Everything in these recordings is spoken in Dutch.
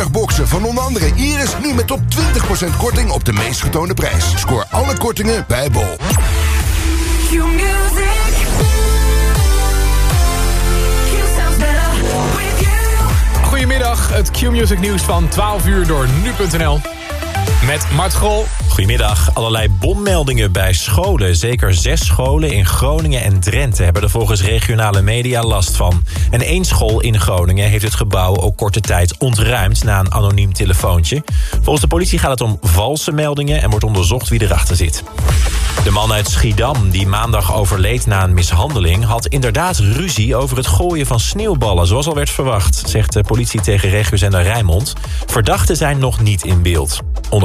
Bergboxen van onder andere Iris nu met tot 20% korting op de meest getoonde prijs. Scoor alle kortingen bij Bol. Goedemiddag, het Q-music nieuws van 12 uur door nu.nl. Met Mart Grol. Goedemiddag. Allerlei bommeldingen bij scholen. Zeker zes scholen in Groningen en Drenthe hebben er volgens regionale media last van. En één school in Groningen heeft het gebouw ook korte tijd ontruimd na een anoniem telefoontje. Volgens de politie gaat het om valse meldingen en wordt onderzocht wie erachter zit. De man uit Schiedam, die maandag overleed na een mishandeling... had inderdaad ruzie over het gooien van sneeuwballen, zoals al werd verwacht... zegt de politie tegen regiozender Rijnmond. Verdachten zijn nog niet in beeld.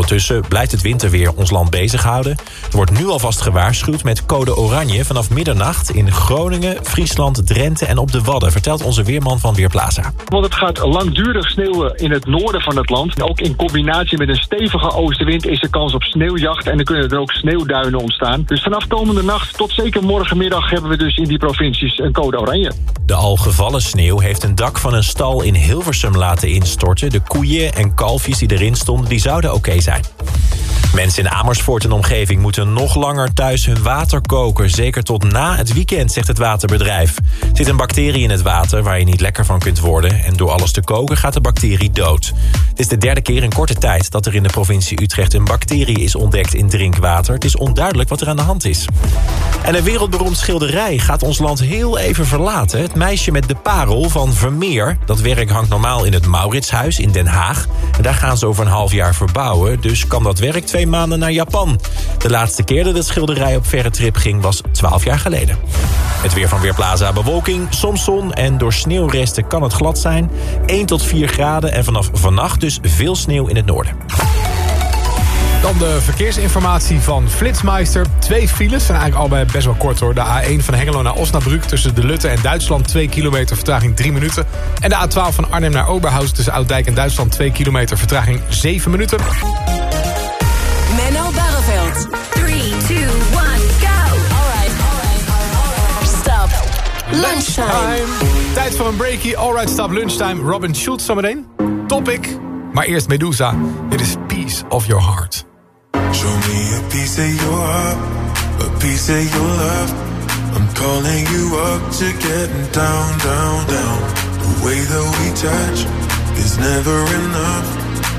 Ondertussen blijft het winterweer ons land bezighouden. Er wordt nu alvast gewaarschuwd met code oranje vanaf middernacht... in Groningen, Friesland, Drenthe en op de Wadden... vertelt onze weerman van Weerplaza. Want het gaat langdurig sneeuwen in het noorden van het land. Ook in combinatie met een stevige oostenwind is er kans op sneeuwjacht. En dan kunnen er ook sneeuwduinen ontstaan. Dus vanaf komende nacht tot zeker morgenmiddag hebben we dus in die provincies een code oranje. De al gevallen sneeuw heeft een dak van een stal in Hilversum laten instorten. De koeien en kalfjes die erin stonden, die zouden oké zijn. Mensen in Amersfoort en omgeving moeten nog langer thuis hun water koken. Zeker tot na het weekend, zegt het waterbedrijf. Er zit een bacterie in het water waar je niet lekker van kunt worden. En door alles te koken gaat de bacterie dood. Het is de derde keer in korte tijd dat er in de provincie Utrecht... een bacterie is ontdekt in drinkwater. Het is onduidelijk wat er aan de hand is. En een wereldberoemd schilderij gaat ons land heel even verlaten. Het meisje met de parel van Vermeer. Dat werk hangt normaal in het Mauritshuis in Den Haag. En daar gaan ze over een half jaar verbouwen. Dus kan dat werk twee maanden naar Japan. De laatste keer dat het schilderij op verre trip ging was 12 jaar geleden. Het weer van Weerplaza bewolking, soms zon en door sneeuwresten kan het glad zijn. 1 tot 4 graden en vanaf vannacht dus veel sneeuw in het noorden. Dan de verkeersinformatie van Flitsmeister. Twee files zijn eigenlijk allebei best wel kort hoor. De A1 van Hengelo naar Osnabrück tussen De Lutte en Duitsland... 2 kilometer vertraging 3 minuten. En de A12 van Arnhem naar Oberhausen tussen Ouddijk en Duitsland... 2 kilometer vertraging 7 minuten. Menno Barreveld. 3, 2, 1, go. Alright. Alright, alright. Stop. Lunchtime. Tijd voor een breakie. Alright, stop lunchtime. Robin Schultz zometeen. Topic. Maar eerst Medusa. Dit is Peace of Your Heart. Show me a piece of your heart, a piece of your love. I'm calling you up to getting down, down, down. The way that we touch is never enough.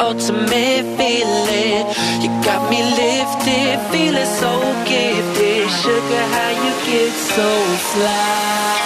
ultimate feeling. You got me lifted, feeling so gifted. Sugar, how you get so fly?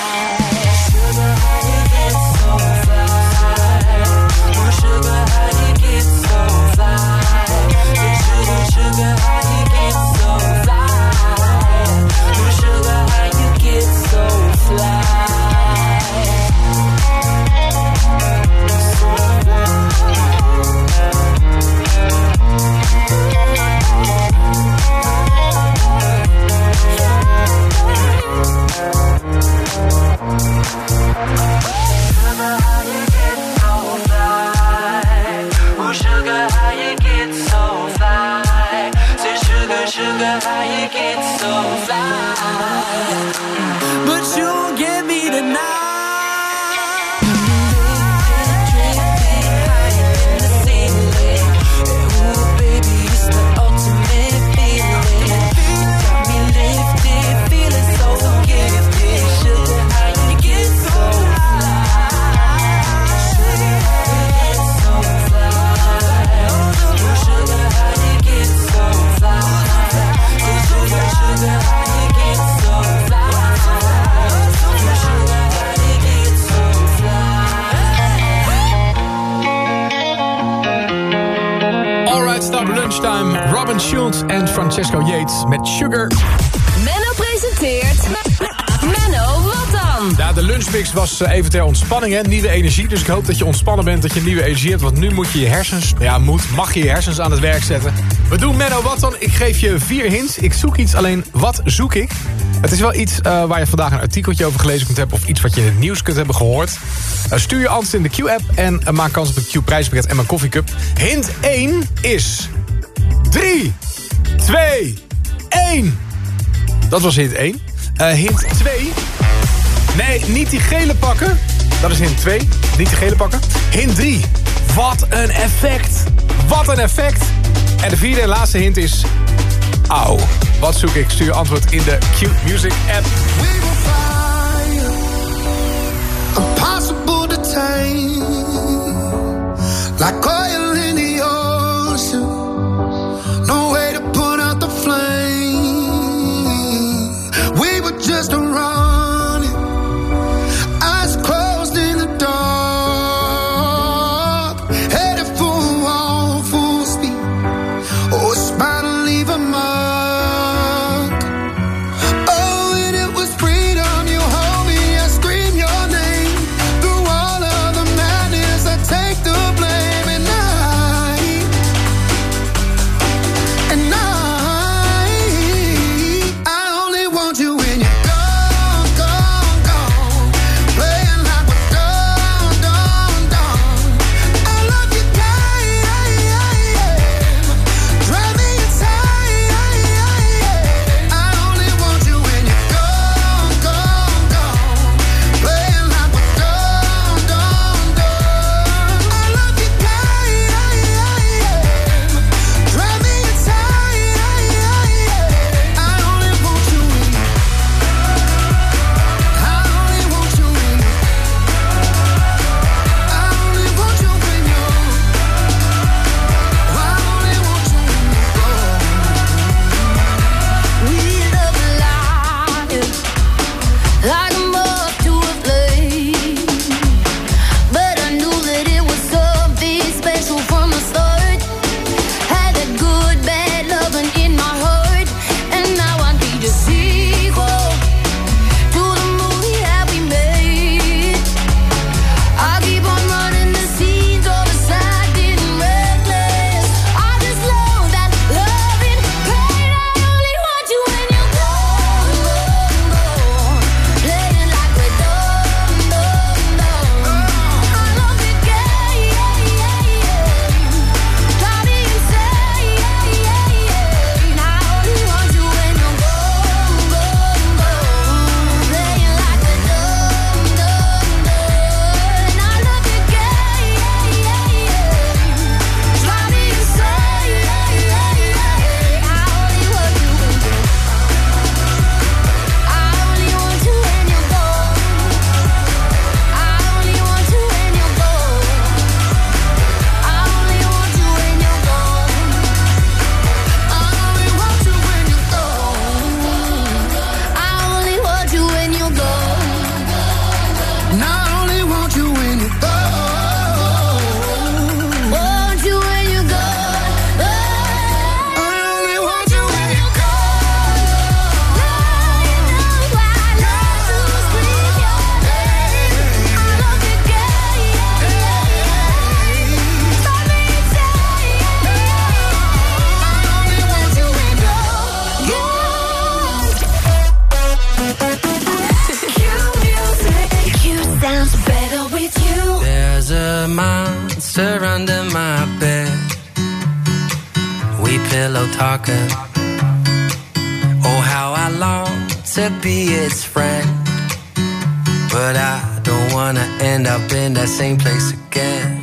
You get so fly? But you get me tonight. Lunchtime. Robin Schultz en Francesco Yates met Sugar. Menno presenteert... Menno, wat dan? Ja, de lunchmix was eh, even ter ontspanning, hè. Nieuwe energie. Dus ik hoop dat je ontspannen bent, dat je nieuwe energie hebt. Want nu moet je je hersens... Ja, moet, mag je je hersens aan het werk zetten. We doen Menno wat dan? Ik geef je vier hints. Ik zoek iets, alleen wat zoek ik? Het is wel iets eh, waar je vandaag een artikeltje over gelezen kunt hebben... of iets wat je in het nieuws kunt hebben gehoord. Eh, stuur je antwoord in de Q-app en maak kans op een Q-prijspakket en mijn koffiecup. Hint 1 is... 3, 2, 1. Dat was hint 1. Eh, hint 2. Nee, niet die gele pakken. Dat is hint 2. Niet die gele pakken. Hint 3. Wat een effect. Wat een effect. En de vierde en laatste hint is... Auw. Wat zoek ik? Stuur antwoord in de Q-Music app. We will fire, impossible to tame, like oil a monster under my bed. We pillow talking. Oh, how I long to be his friend. But I don't wanna end up in that same place again.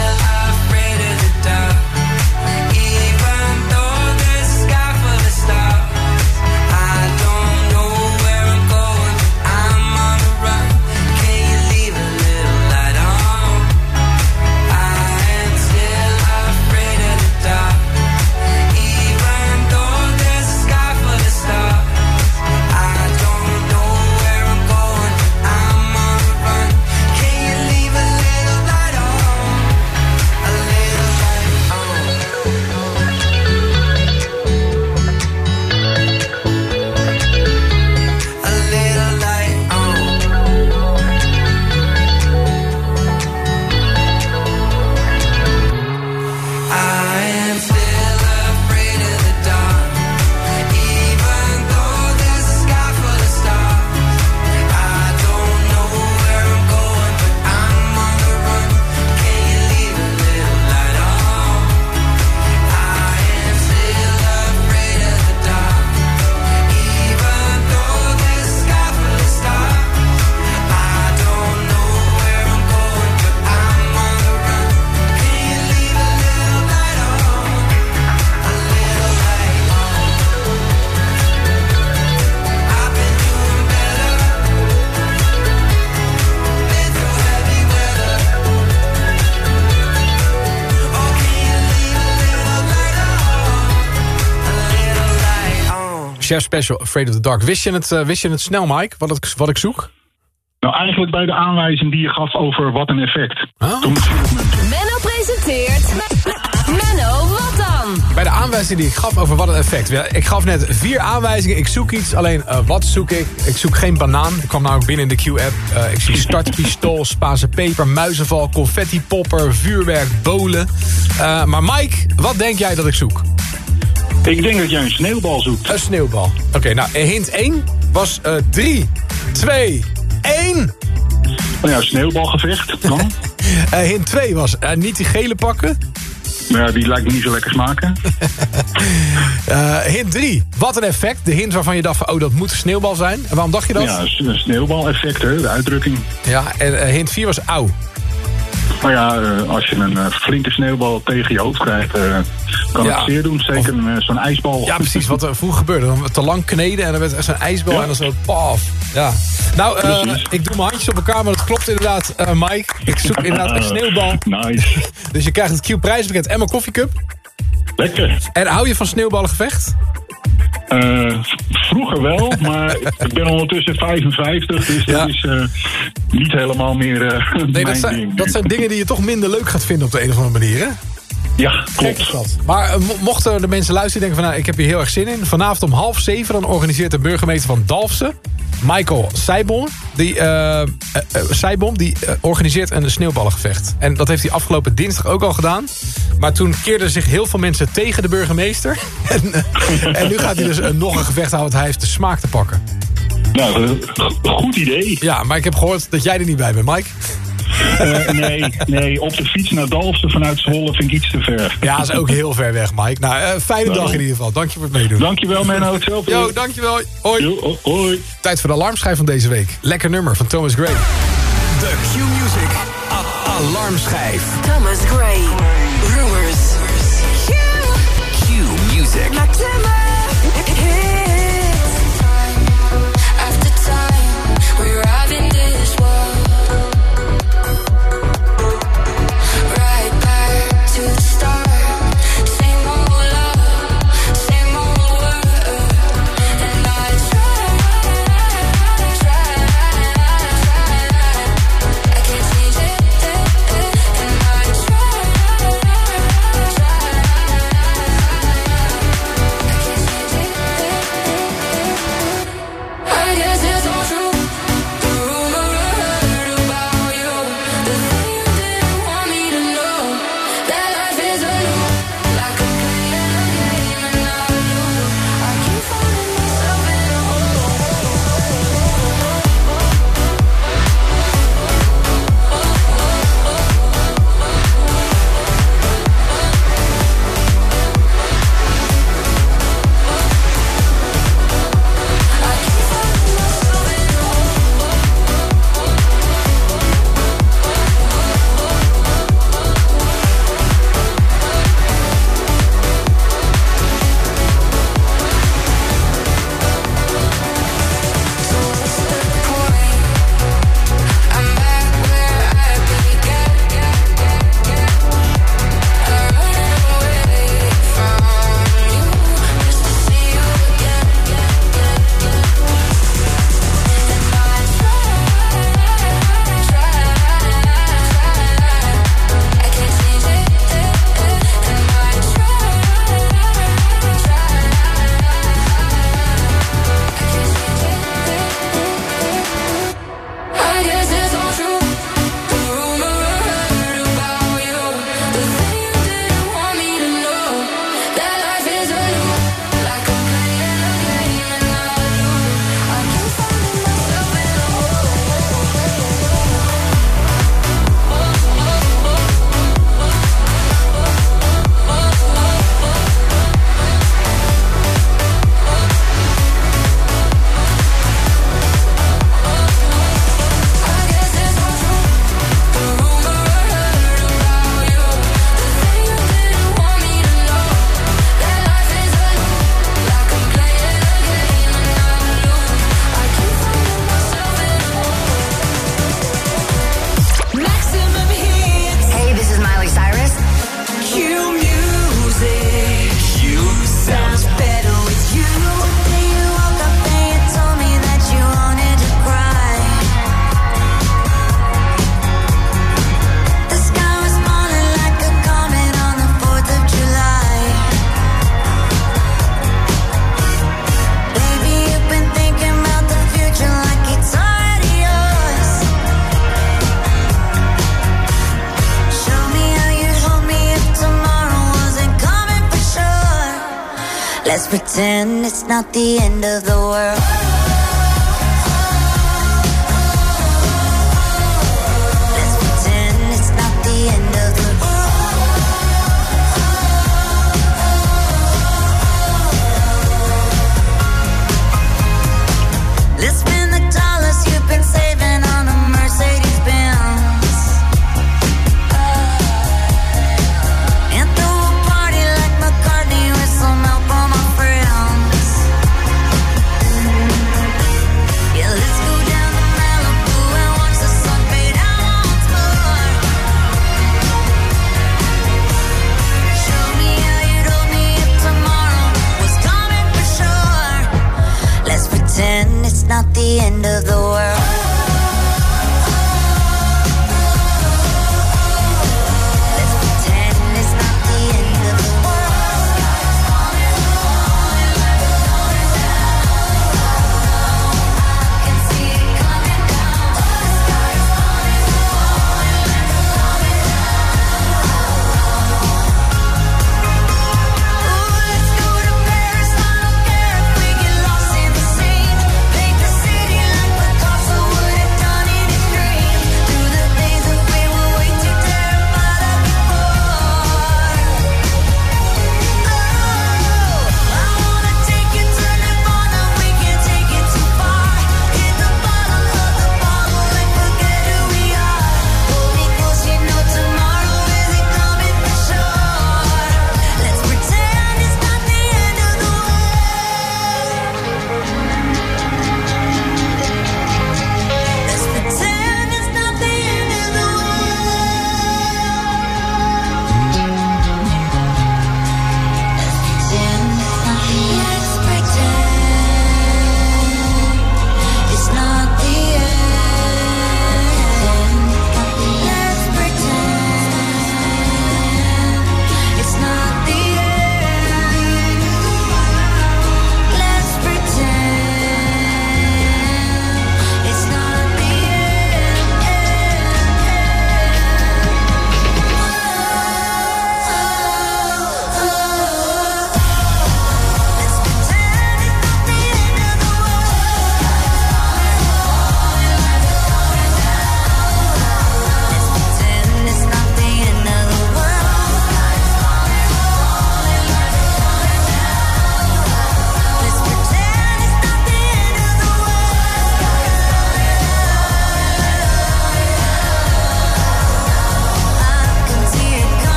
Chef Special Afraid of the Dark. Wist je het, eh, wist je het snel, Mike, wat, wat ik zoek? Nou, eigenlijk bij de aanwijzing die je gaf over wat een effect. Huh? Menno presenteert... Menno, wat dan? Bij de aanwijzing die ik gaf over wat een effect. Ik gaf net vier aanwijzingen. Ik zoek iets, alleen eh, wat zoek ik? Ik zoek geen banaan. Ik kwam namelijk binnen in de Q-app. Eh, ik zie startpistool, Spaanse peper, muizenval, confetti popper, vuurwerk, bolen. Maar Mike, wat denk jij dat ik zoek? Ik denk dat jij een sneeuwbal zoekt. Een sneeuwbal. Oké, nou, hint 1 was 3, 2, 1. Nou ja, sneeuwbalgevecht. Dan. Eh, hint 2 was eh, niet die gele pakken. Ja, die lijkt me niet zo lekker smaken. Eh, hint 3, wat een effect. De hint waarvan je dacht van, oh, dat moet een sneeuwbal zijn. En waarom dacht je dat? Ja, een sneeuwbaleffect, hè, de uitdrukking. Ja, en eh, hint 4 was auw. Maar ja, eh, als je een eh, flinke sneeuwbal tegen je hoofd krijgt, eh, kan Ja. het zeer doen. Zeker zo'n ijsbal. Ja, precies, wat er vroeger gebeurde. Dan te lang kneden en dan werd er zo'n ijsbal Ja. en dan zo paf. Ja. Nou, ik doe mijn handjes op elkaar, maar dat klopt inderdaad, Mike. Ik zoek inderdaad een sneeuwbal. Nice. Dus je krijgt het Q-prijspakket en mijn koffiecup. Lekker. En hou je van sneeuwballengevecht? Eh, vroeger wel, maar ik ben ondertussen 55, dus Ja. dat is eh, niet helemaal meer eh Nee, mijn dat zijn, ding. dat zijn dingen die je toch minder leuk gaat vinden op de een of andere manier, hè? Ja, klopt. Maar eh, mo- mochten de mensen luisteren en denken van... Nou, ik heb hier heel erg zin in. Vanavond om half zeven dan organiseert de burgemeester van Dalfsen... Michael Seibom, die, Seibom, die organiseert een sneeuwballengevecht. En dat heeft hij afgelopen dinsdag ook al gedaan. Maar toen keerden zich heel veel mensen tegen de burgemeester. en, en nu gaat hij dus nog een gevecht houden, want hij heeft de smaak te pakken. Nou, goed idee. Ja, maar ik heb gehoord dat jij er niet bij bent, Mike. Eh, nee, nee, op de fiets naar Dalfsen vanuit Zwolle vind ik iets te ver. Ja, dat is ook heel ver weg, Mike. Nou, eh, fijne dag in ieder geval. Dank je voor het meedoen. Dankjewel, Menno. Hetzelfde. Yo, dankjewel. Hoi. Jo, hoi. Tijd voor de alarmschijf van deze week. Lekker nummer van Thomas Gray. De Q-Music alarmschijf. Thomas Gray. Rumors. Q-Music. Not the end of the not the end of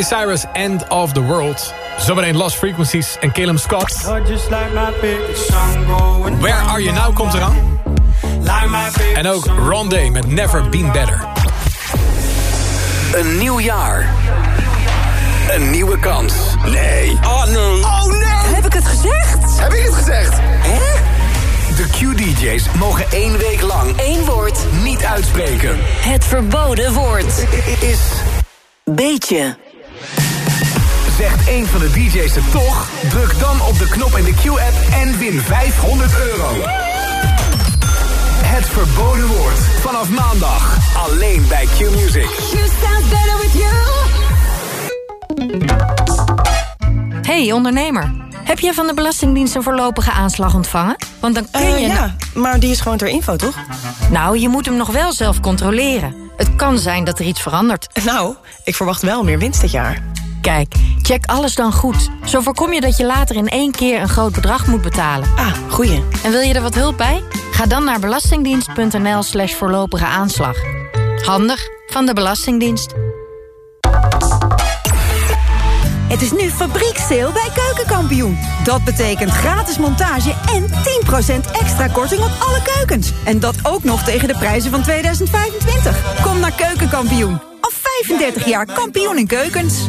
Miley Cyrus, End of the World. Zometeen Lost Frequencies en Caleb Scott. Where Are You Now komt eraan. En ook Rondé met Never Been Better. Een nieuw jaar. Een nieuwe kans. Nee. Oh nee. Oh nee. Heb ik het gezegd? Heb ik het gezegd? Hè? De Q-DJ's mogen één week lang Eén woord. niet uitspreken. Het verboden woord. Is Beetje. Zegt een van de DJ's het toch? Druk dan op de knop in de Q-app en win 500 euro. Het verboden woord. Vanaf maandag. Alleen bij Q-Music. Hey ondernemer, heb je van de Belastingdienst een voorlopige aanslag ontvangen? Want dan kun Eh, je... ja, maar die is gewoon ter info, toch? Nou, je moet hem nog wel zelf controleren. Het kan zijn dat er iets verandert. Nou, ik verwacht wel meer winst dit jaar. Kijk, check alles dan goed. Zo voorkom je dat je later in één keer een groot bedrag moet betalen. Ah, goeie. En wil je er wat hulp bij? Ga dan naar belastingdienst.nl slash voorlopige aanslag. Handig van de Belastingdienst. Het is nu fabrieksteel bij Keukenkampioen. Dat betekent gratis montage en 10% extra korting op alle keukens. En dat ook nog tegen de prijzen van 2025. Kom naar Keukenkampioen. Al 35 jaar kampioen in keukens.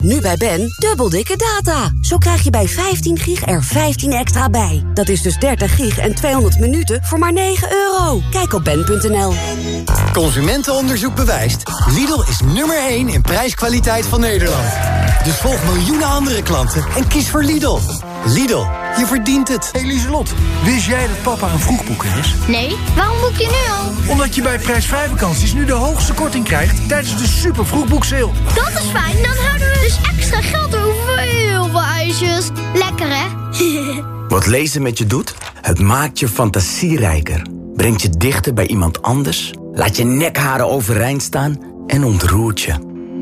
Nu bij Ben, dubbel dikke data. Zo krijg je bij 15 gig er 15 extra bij. Dat is dus 30 gig en 200 minuten voor maar 9 euro. Kijk op ben.nl. Consumentenonderzoek bewijst. Lidl is nummer 1 in prijskwaliteit van Nederland. Dus volg miljoenen andere klanten en kies voor Lidl. Lidl, je verdient het. Hey Lieselot, wist jij dat papa een vroegboeker is? Nee, waarom boek je nu al? Omdat je bij prijsvrij vakanties nu de hoogste korting krijgt tijdens de super vroegboekseil. Dat is fijn, dan houden we dus extra geld over voor heel veel ijsjes. Lekker hè? Wat lezen met je doet? Het maakt je fantasierijker. Brengt je dichter bij iemand anders. Laat je nekharen overeind staan en ontroert je.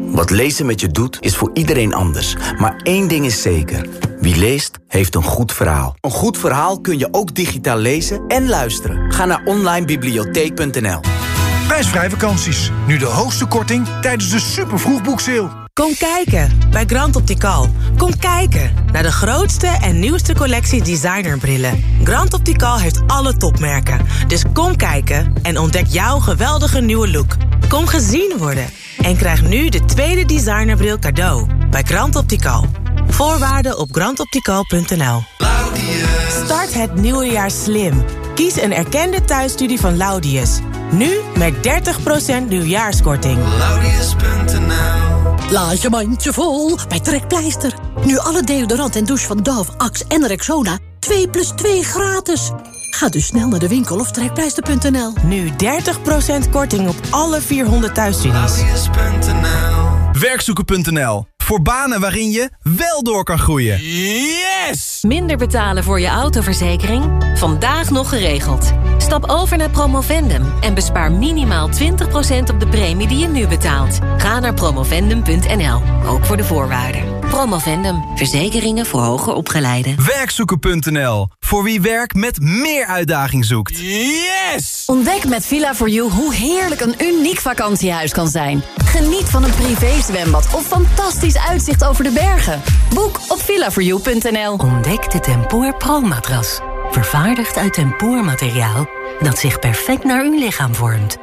Wat lezen met je doet is voor iedereen anders. Maar één ding is zeker. Wie leest, heeft een goed verhaal. Een goed verhaal kun je ook digitaal lezen en luisteren. Ga naar onlinebibliotheek.nl Prijsvrij vakanties. Nu de hoogste korting tijdens de super vroegboekseil. Kom kijken bij Grand Optical. Kom kijken naar de grootste en nieuwste collectie designerbrillen. Grand Optical heeft alle topmerken. Dus kom kijken en ontdek jouw geweldige nieuwe look. Kom gezien worden en krijg nu de tweede designerbril cadeau bij Grand Optical. Voorwaarden op grandoptical.nl Start het nieuwe jaar slim. Kies een erkende thuisstudie van Laudius. Nu met 30% nieuwjaarskorting. Laat je mandje vol bij Trekpleister. Nu alle deodorant en douche van Dove, Axe en Rexona 2 plus 2 gratis. Ga dus snel naar de winkel of trekpleister.nl. Nu 30% korting op alle 400 thuisstudies. Werkzoeken.nl. Voor banen waarin je wel door kan groeien. Yes! Minder betalen voor je autoverzekering? Vandaag nog geregeld. Stap over naar Promovendum en bespaar minimaal 20% op de premie die je nu betaalt. Ga naar promovendum.nl, ook voor de voorwaarden. Promovendum, verzekeringen voor hoger opgeleiden. Werkzoeken.nl. Voor wie werk met meer uitdaging zoekt. Yes! Ontdek met Villa4You hoe heerlijk een uniek vakantiehuis kan zijn. Geniet van een privézwembad of fantastisch uitzicht over de bergen. Boek op villa4you.nl. Ontdek de Tempoor Pro-matras. Vervaardigd uit tempoormateriaal dat zich perfect naar uw lichaam vormt.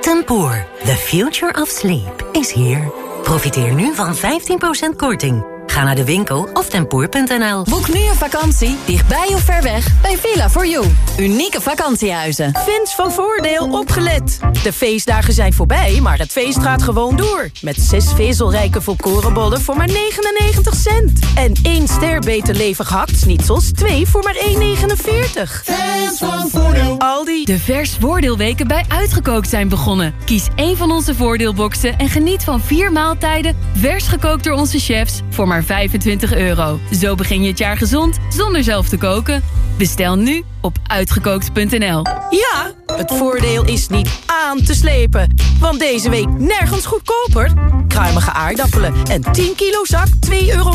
Tempoor, the future of sleep, is here. Profiteer nu van 15% korting. Ga naar de winkel of tempoor.nl. Boek nu een vakantie, dichtbij of ver weg, bij Villa4You. Unieke vakantiehuizen. Fans van Voordeel opgelet. De feestdagen zijn voorbij, maar het feest gaat gewoon door. Met zes vezelrijke volkorenbollen voor maar 99 cent. En één ster beter levig hakt-snitsels, twee voor maar 1,49. Fans van Voordeel. Aldi. De vers voordeelweken bij Uitgekookt zijn begonnen. Kies één van onze voordeelboxen en geniet van vier maaltijden... vers gekookt door onze chefs voor maar 25 euro. Zo begin je het jaar gezond zonder zelf te koken. Bestel nu op uitgekookt.nl. Ja, het voordeel is niet aan te slepen. Want deze week nergens goedkoper. Kruimige aardappelen en 10 kilo zak 2,9 euro.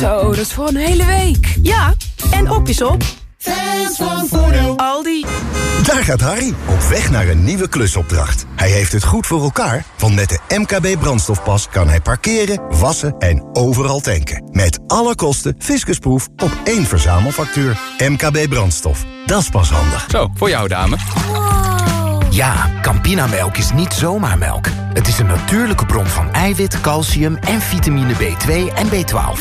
Zo, dat is voor een hele week. Ja, en op is op. Fans van Voordeel. Aldi. Daar gaat Harry, op weg naar een nieuwe klusopdracht. Hij heeft het goed voor elkaar, want met de MKB brandstofpas kan hij parkeren, wassen en overal tanken. Met alle kosten fiscusproef op één verzamelfactuur. MKB brandstof, dat is pas handig. Zo, voor jou dame. Ja, Campinamelk is niet zomaar melk. Het is een natuurlijke bron van eiwit, calcium en vitamine B2 en B12.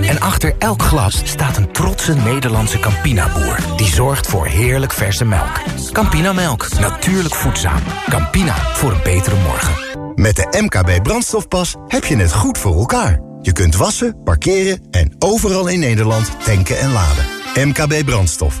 En achter elk glas staat een trotse Nederlandse Campina-boer... die zorgt voor heerlijk verse melk. Campinamelk, natuurlijk voedzaam. Campina, voor een betere morgen. Met de MKB brandstofpas heb je het goed voor elkaar. Je kunt wassen, parkeren en overal in Nederland tanken en laden. MKB brandstof,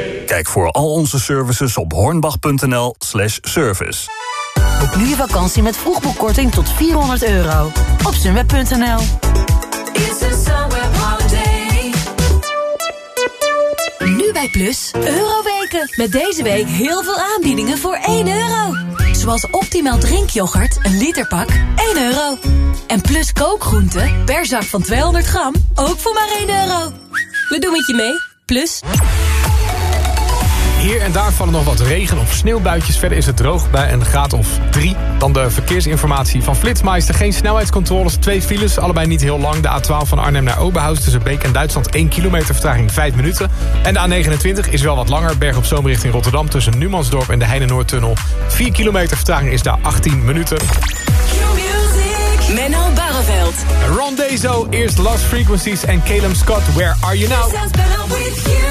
Kijk voor al onze services op hornbach.nl slash service. Boek nu je vakantie met vroegboekkorting tot 400 euro. Op sunweb.nl Nu bij Plus, Euroweken. Met deze week heel veel aanbiedingen voor 1 euro. Zoals optimaal drinkyoghurt, een literpak, 1 euro. En Plus kookgroenten, per zak van 200 gram, ook voor maar 1 euro. We doen het je mee, Plus. Hier en daar vallen nog wat regen- of sneeuwbuitjes. Verder is het droog bij een graad of drie. Dan de verkeersinformatie van Flitsmeister. Geen snelheidscontroles, twee files. Allebei niet heel lang. De A12 van Arnhem naar Oberhaus tussen Beek en Duitsland. 1 kilometer vertraging 5 minuten. En de A29 is wel wat langer. Berg op Zoom richting Rotterdam tussen Numansdorp en de Heine-Noordtunnel. 4 kilometer vertraging is daar 18 minuten. Menno Barreveld. Ron Dezo, eerst Lost Frequencies en Caleb Scott. Where are you now?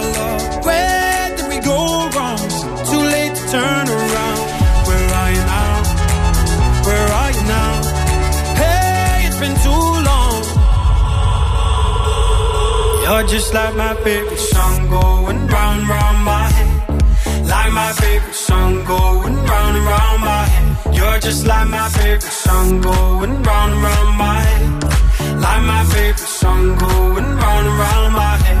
turn around. Where are you now? Where are you now? Hey, it's been too long. You're just like my favorite song going round, round my head. Like my favorite song going round round my head. You're just like my favorite song going round round my head. Like my favorite song going round round my head.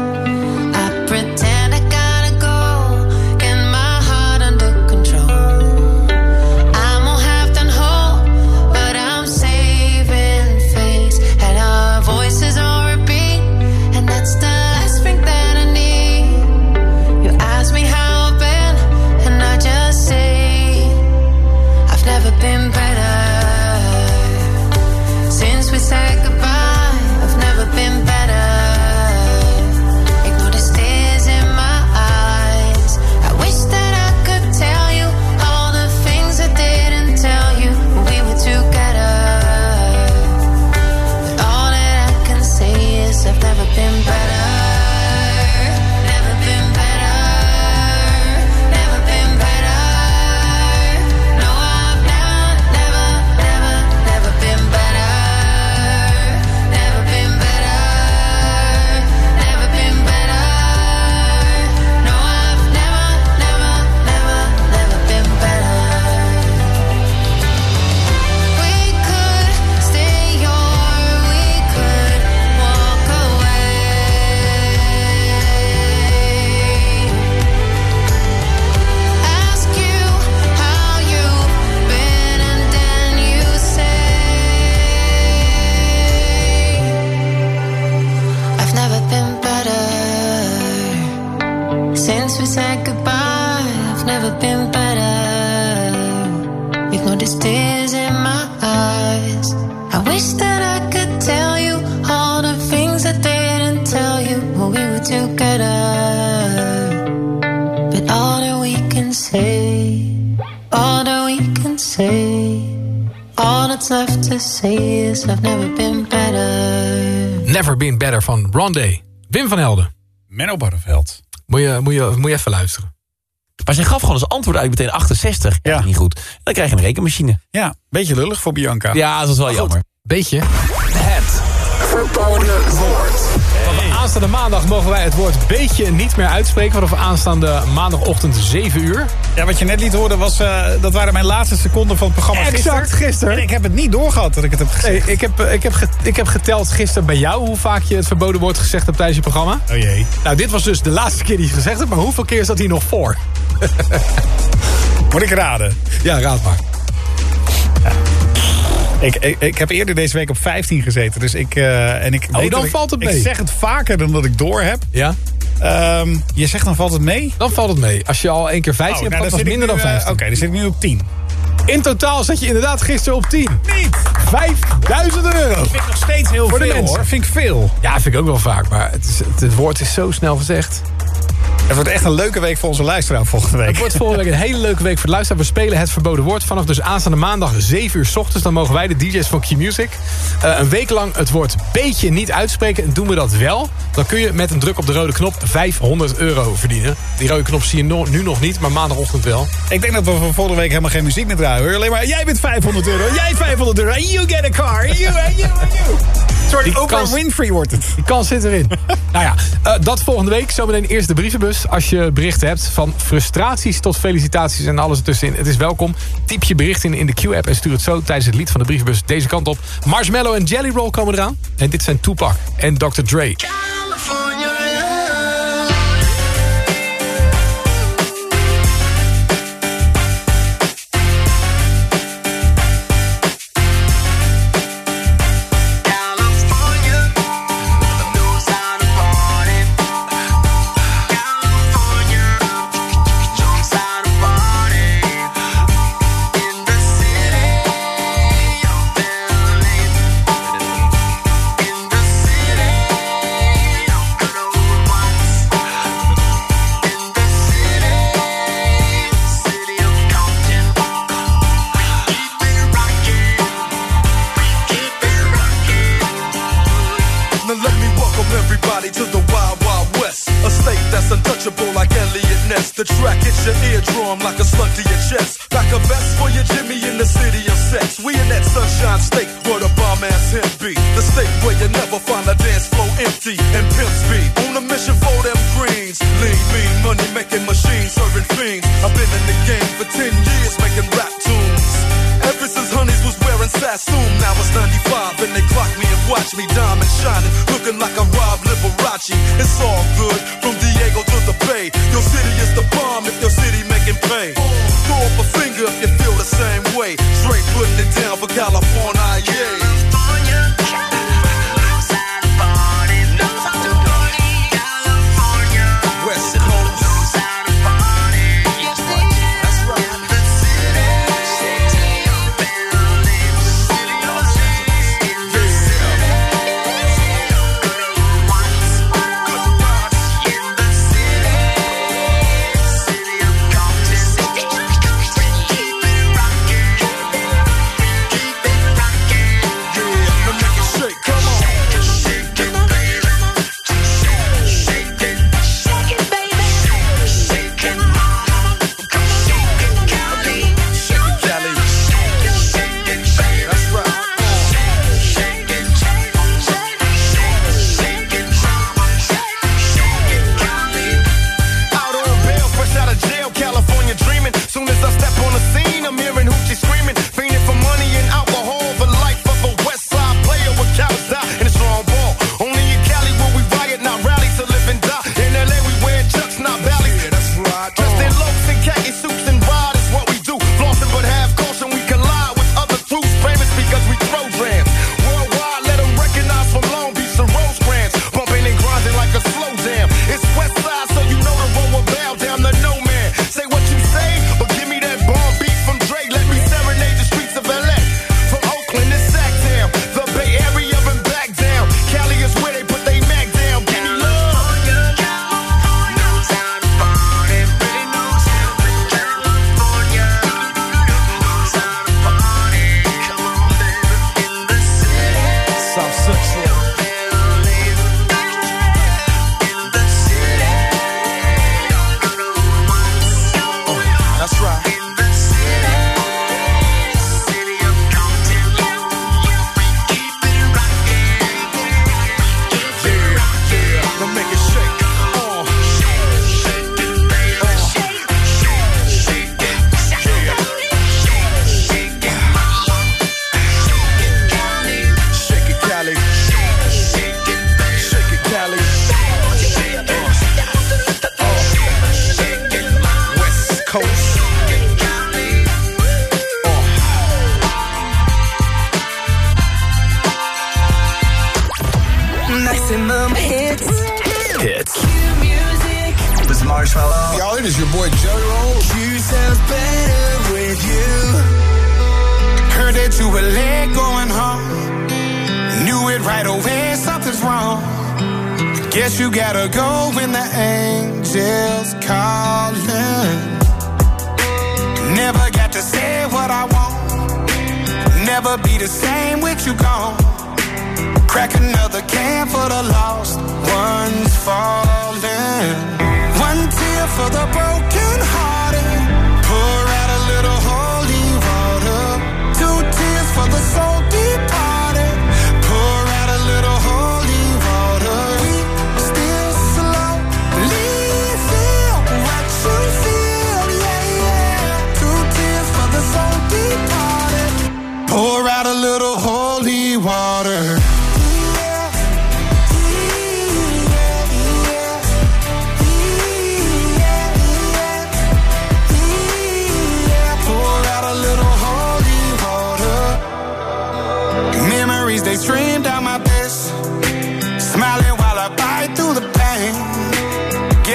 we said goodbye, I've never been better. Ignore the tears in my eyes. I wish that I could tell you all the things I didn't tell you when we were together. But all that we can say, all that we can say, all that's left to say is I've never been better. Never Been Better van Rondé. Wim van Helden. Menno Barreveld. Moet je, moet, je, moet je even luisteren. Maar ze gaf gewoon als antwoord eigenlijk meteen 68. Ja. Niet goed. Dan krijg je een rekenmachine. Ja, beetje lullig voor Bianca. Ja, dat is wel jammer. Beetje. Het verboden woord. Aanstaande maandag mogen wij het woord beetje niet meer uitspreken. Vanaf aanstaande maandagochtend 7 uur. Ja, wat je net liet horen, was, uh, dat waren mijn laatste seconden van het programma Exact, gisteren. En ik heb het niet doorgehad dat ik het heb gezegd. Ik, heb, ik, heb ik heb geteld gisteren bij jou hoe vaak je het verboden woord gezegd hebt tijdens je programma. Oh jee. Nou, dit was dus de laatste keer die je gezegd hebt. Maar hoeveel keer is dat hier nog voor? Moet ik raden? Ja, raad maar. Ja. Ik, ik, ik, heb eerder deze week op 15 gezeten. Dus ik, uh, en ik oh, dan valt het mee. Ik zeg het vaker dan dat ik door heb. Ja. Um, je zegt dan valt het mee? Dan valt het mee. Als je al één keer 15 oh, hebt, nou, was minder dan 15. Oké, okay, dan zit ik nu op 10. In totaal zat je inderdaad gisteren op 10. Niet! 5000 euro. Dat vind ik nog steeds heel Voor veel, de mensen. hoor. Vind ik veel. Ja, vind ik ook wel vaak. Maar het, is, het, woord is zo snel gezegd. Het wordt echt een leuke week voor onze luisteraar volgende week. Het wordt volgende week een hele leuke week voor de luisteraar. We spelen het verboden woord vanaf dus aanstaande maandag 7 uur s ochtends. Dan mogen wij, de DJ's van Q-Music, uh, een week lang het woord beetje niet uitspreken. En doen we dat wel, dan kun je met een druk op de rode knop 500 euro verdienen. Die rode knop zie je no nu nog niet, maar maandagochtend wel. Ik denk dat we voor volgende week helemaal geen muziek meer draaien. Hoor. Alleen maar, jij bent 500 euro, jij 500 euro. You get a car, you, you, you. Een soort Oprah kans, Winfrey wordt het. Die kans zit erin. nou ja, uh, dat volgende week. Zometeen eerst de brievenbus. Als je berichten hebt van frustraties tot felicitaties en alles ertussenin. Het is welkom. Typ je bericht in in de Q-app en stuur het zo tijdens het lied van de brievenbus deze kant op. Marshmallow en Jelly Roll komen eraan. En dit zijn Tupac en Dr. Dre.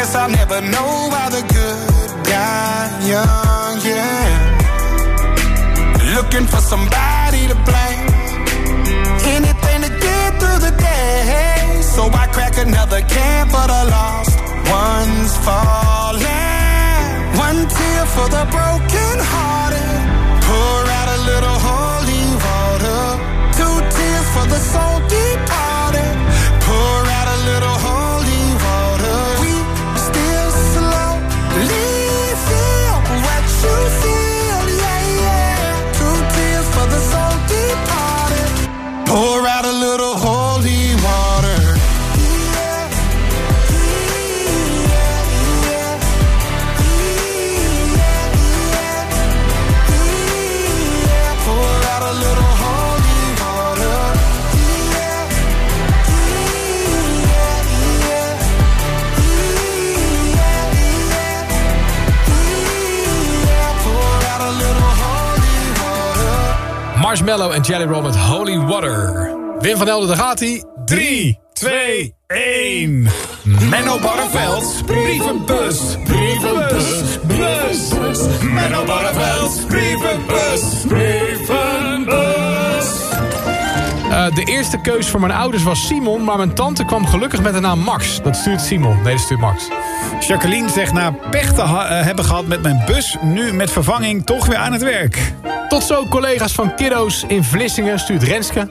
Guess I'll never know why the good die young, yeah. Looking for somebody to blame. Anything to get through the day. So I crack another can for the lost ones falling. One tear for the broken hearted. Pour out a little holy Marshmallow en Jelly Roll met Holy Water. Wim van Helden, daar gaat hij. 3, 2, 1. Menno Barreveld, brievenbus, brievenbus, bus, bus. Menno Barreveld, brievenbus, brievenbus. Eh, de eerste keus voor mijn ouders was Simon, maar mijn tante kwam gelukkig met de naam Max. Dat stuurt Simon. Nee, dat stuurt Max. Jacqueline zegt na pech te eh, hebben gehad met mijn bus... nu met vervanging toch weer aan het werk. Tot zo, collega's van Kiddo's in Vlissingen, stuurt Renske.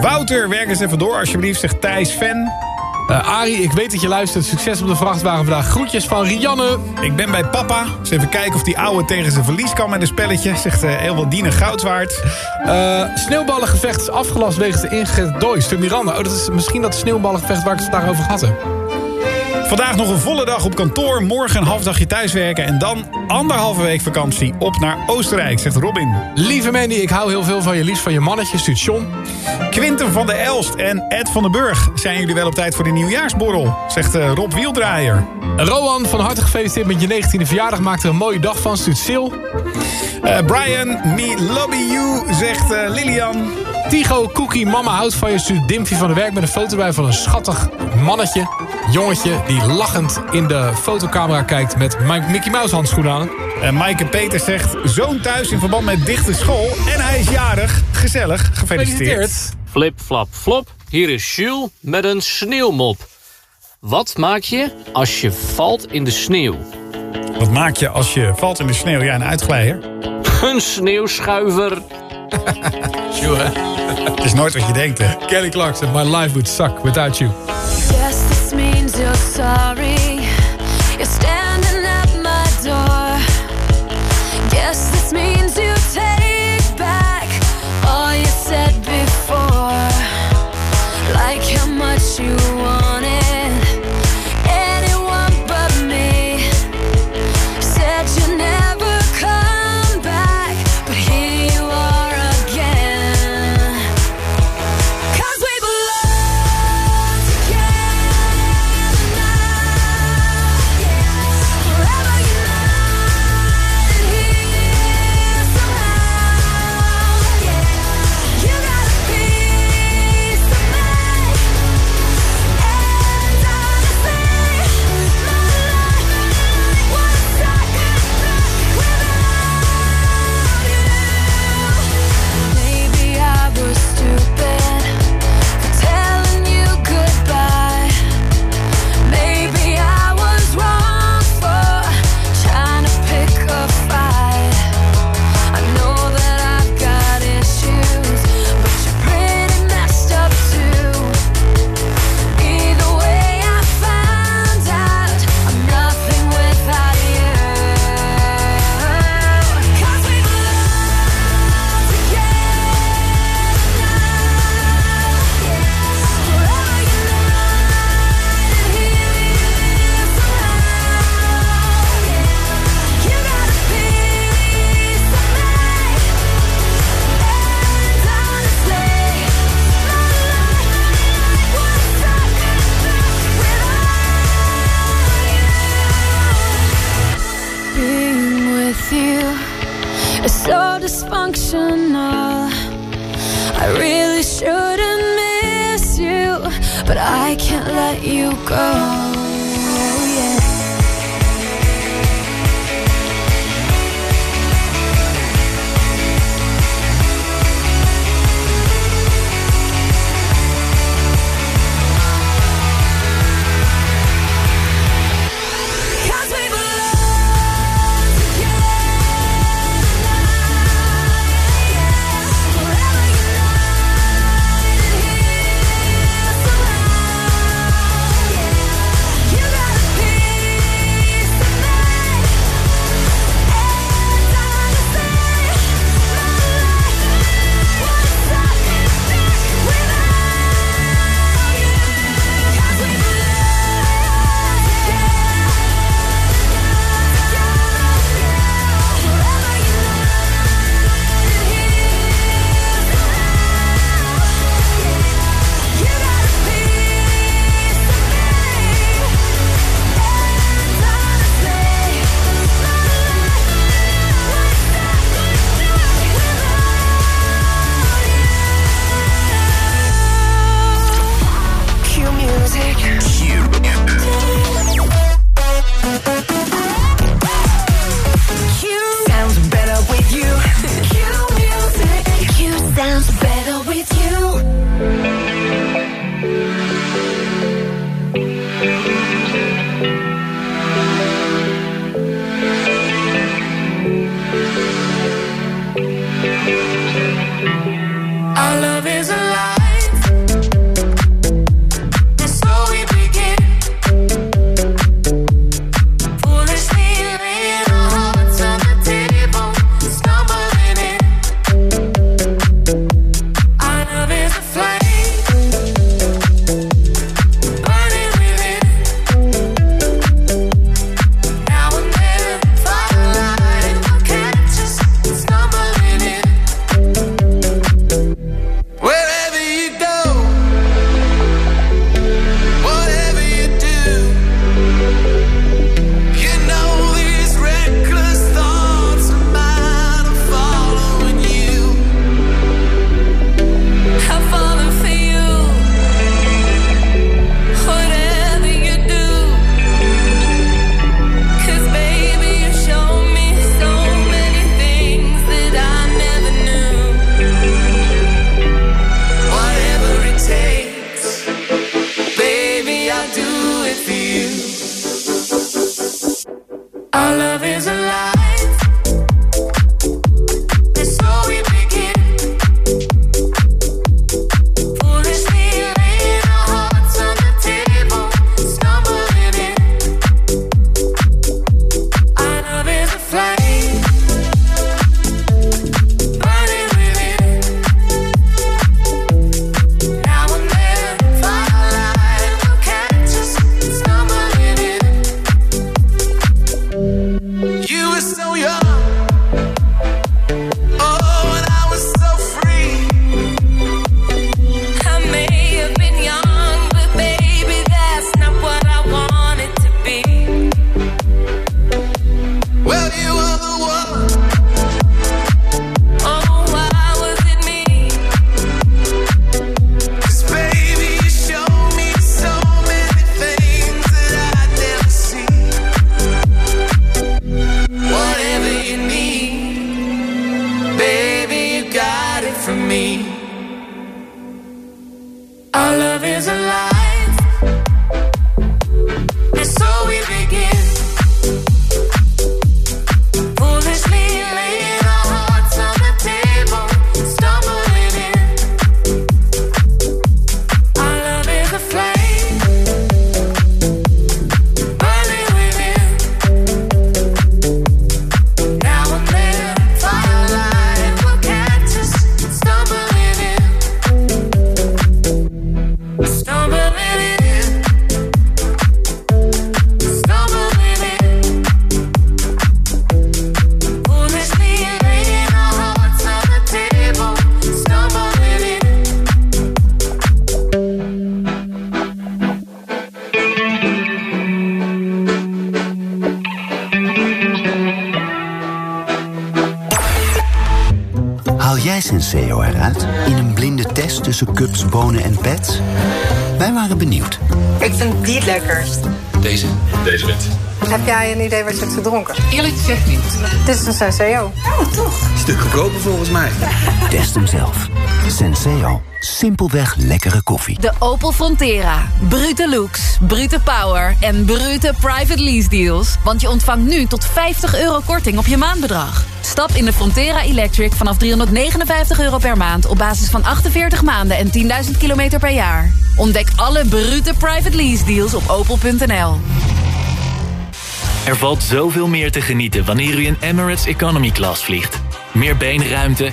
Wouter, werk eens even door alsjeblieft, zegt Thijs Ven. Uh, Arie, ik weet dat je luistert. Succes op de vrachtwagen vandaag. Groetjes van Rianne. Ik ben bij papa. Eens even kijken of die ouwe tegen zijn verlies kan met een spelletje. Zegt uh, Elwaldine Goudswaard. Uh, sneeuwballengevecht is afgelast wegens de ingezette dooi. Stuurt Miranda. Oh, dat is misschien dat sneeuwballengevecht waar ik het vandaag over heb. Vandaag nog een volle dag op kantoor. Morgen een half dagje thuiswerken. En dan anderhalve week vakantie op naar Oostenrijk, zegt Robin. Lieve Mandy, ik hou heel veel van je. Liefst van je mannetje, stuurt John. Quinten van der Elst en Ed van den Burg. Zijn jullie wel op tijd voor de nieuwjaarsborrel? Zegt uh, Rob Wieldraaier. Rowan, van harte gefeliciteerd met je 19e verjaardag. Maak er een mooie dag van, stuurt Sil. Uh, Brian, me lobby you, zegt uh, Lilian. Tigo, Cookie, mama houdt van je, stuurt van de werk... met een foto bij van een schattig mannetje, jongetje... die lachend in de fotocamera kijkt met Mickey Mouse handschoenen aan. En Maaike Peter zegt, zoon thuis in verband met dichte school... en hij is jarig. Gezellig, gefeliciteerd. Flip, flap, flop. Hier is Jules met een sneeuwmop. Wat maak je als je valt in de sneeuw? Wat maak je als je valt in de sneeuw? Ja, een uitglijder. een sneeuwschuiver. Sure, hè? Het is nooit wat je denkt, hè? Kelly Clarkson, my life would suck without you. Yes, this means you're sorry. You're standing at my door. Yes, this means you take back all you said before. Like how much you wanted tussen cups, bonen en pets? Wij waren benieuwd. Ik vind die het lekkerst. Deze? Deze wit. Heb jij een idee wat je hebt gedronken? Eerlijk gezegd niet. Dit is een Senseo. Oh, toch? Stuk goedkoper volgens mij. Test hem zelf. Senseo. Simpelweg lekkere koffie. De Opel Frontera. Brute looks, brute power en brute private lease deals. Want je ontvangt nu tot 50 euro korting op je maandbedrag. Stap in de Frontera Electric vanaf 359 euro per maand... op basis van 48 maanden en 10.000 kilometer per jaar. Ontdek alle brute private lease deals op opel.nl. Er valt zoveel meer te genieten wanneer u in Emirates Economy Class vliegt. Meer beenruimte,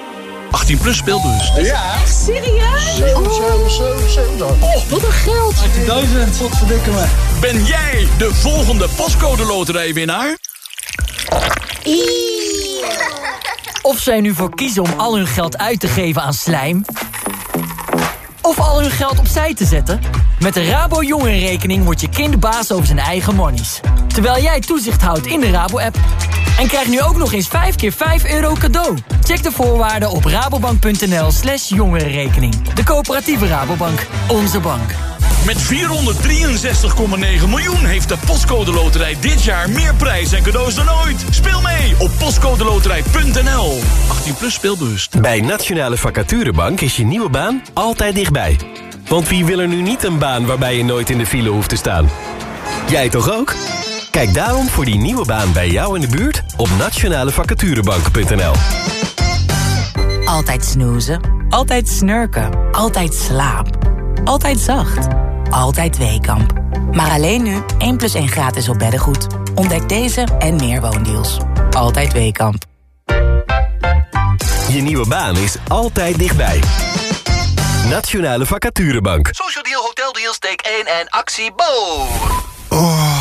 18 plus speelbus. Ja. Echt serieus? 7, 7, 7, 7. Oh, wat een geld. 18.000. Wat verdikken me. Ben jij de volgende pascode loterijwinnaar? Of zij nu voor kiezen om al hun geld uit te geven aan slijm... of al hun geld opzij te zetten... met de Rabo Jongerenrekening wordt je kind baas over zijn eigen monies. Terwijl jij toezicht houdt in de Rabo-app. En krijg nu ook nog eens 5 keer 5 euro cadeau. Check de voorwaarden op rabobank.nl slash jongerenrekening. De coöperatieve Rabobank. Onze bank. Met 463,9 miljoen heeft de Postcode Loterij dit jaar meer prijs en cadeaus dan ooit. Speel mee op postcodeloterij.nl. 18 plus speelbewust. Bij Nationale Vacaturebank is je nieuwe baan altijd dichtbij. Want wie wil er nu niet een baan waarbij je nooit in de file hoeft te staan? Jij toch ook? Kijk daarom voor die nieuwe baan bij jou in de buurt op nationalevacaturebank.nl. Altijd snoezen, altijd snurken, altijd slaap, altijd zacht, altijd Weekamp. Maar alleen nu 1 plus 1 gratis op beddengoed. Ontdek deze en meer woondeals. Altijd Weekamp. Je nieuwe baan is altijd dichtbij. Nationale Vacaturebank. Social Deal Hotel Deals take 1 en actie Bo. Oh,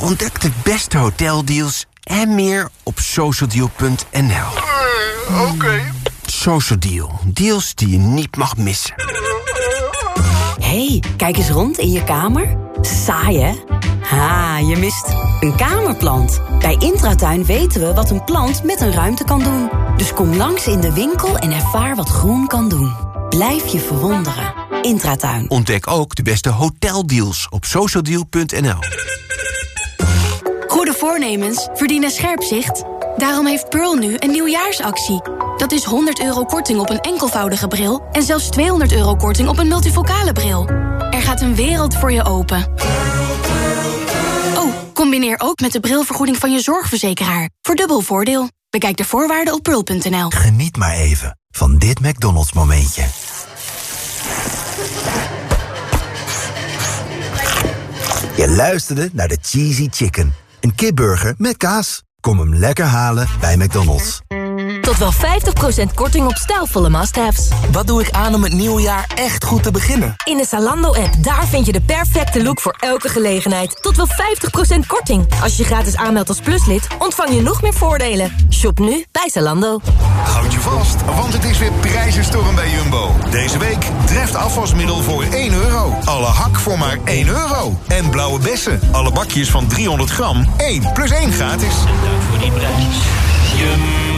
ontdek de beste hoteldeals en meer op socialdeal.nl. Oké. Social Deal, deals die je niet mag missen. hey, kijk eens rond in je kamer. Saai, hè? Ha, je mist een kamerplant. Bij Intratuin weten we wat een plant met een ruimte kan doen. Dus kom langs in de winkel en ervaar wat groen kan doen. Blijf je verwonderen. Intratuin. Ontdek ook de beste hoteldeals op socialdeal.nl. Goede voornemens verdienen scherp zicht. Daarom heeft Pearl nu een nieuwjaarsactie. Dat is 100 euro korting op een enkelvoudige bril... en zelfs 200 euro korting op een multifocale bril. Er gaat een wereld voor je open. Oh, combineer ook met de brilvergoeding van je zorgverzekeraar. Voor dubbel voordeel. Bekijk de voorwaarden op pearl.nl. Geniet maar even van dit McDonald's momentje. Je luisterde naar de Cheesy Chicken. Een kipburger met kaas. Kom hem lekker halen bij McDonald's. Tot wel 50% korting op stijlvolle must-haves. Wat doe ik aan om het nieuwe jaar echt goed te beginnen? In de Zalando-app, daar vind je de perfecte look voor elke gelegenheid. Tot wel 50% korting. Als je gratis aanmeldt als pluslid, ontvang je nog meer voordelen. Shop nu bij Zalando. Houd je vast, want het is weer prijzenstorm bij Jumbo. Deze week treft afwasmiddel voor 1 euro. Alle hak voor maar 1 euro. En blauwe bessen, alle bakjes van 300 gram, 1 plus 1 gratis. Dank voor die prijs. Jumbo.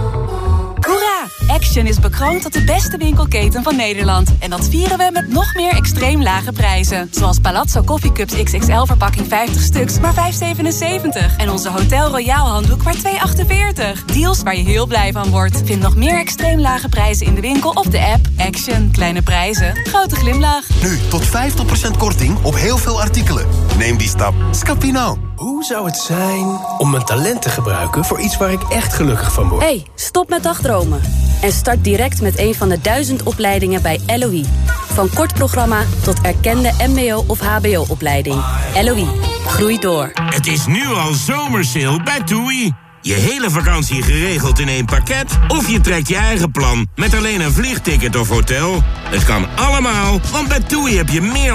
Action is bekroond tot de beste winkelketen van Nederland. En dat vieren we met nog meer extreem lage prijzen. Zoals Palazzo Coffee Cups XXL verpakking 50 stuks, maar 5,77. En onze Hotel Royal handdoek maar 2,48. Deals waar je heel blij van wordt. Vind nog meer extreem lage prijzen in de winkel of de app. Action. Kleine prijzen. Grote glimlach. Nu tot 50% korting op heel veel artikelen. Neem die stap. Scapino. Hoe zou het zijn om mijn talent te gebruiken voor iets waar ik echt gelukkig van word? hey, stop met dagdromen. En start direct met een van de duizend opleidingen bij LOE. Van kort programma tot erkende mbo- of hbo-opleiding. LOE, groei door. Het is nu al zomersale bij TUI. Je hele vakantie geregeld in één pakket? Of je trekt je eigen plan met alleen een vliegticket of hotel? Het kan allemaal, want bij TUI heb je meer